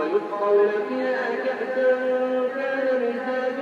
ويسقون فيها كأسا كان مزاجها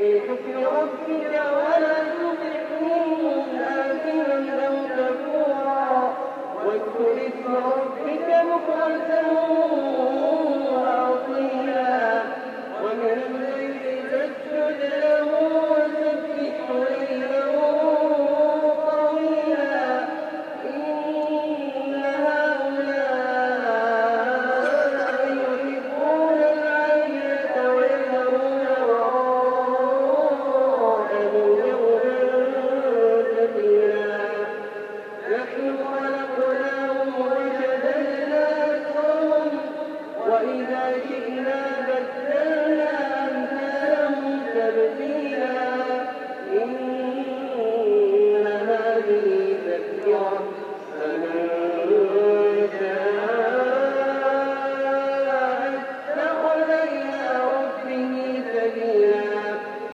من حكم ربك ولا وإذا شئنا بدلنا أمثالهم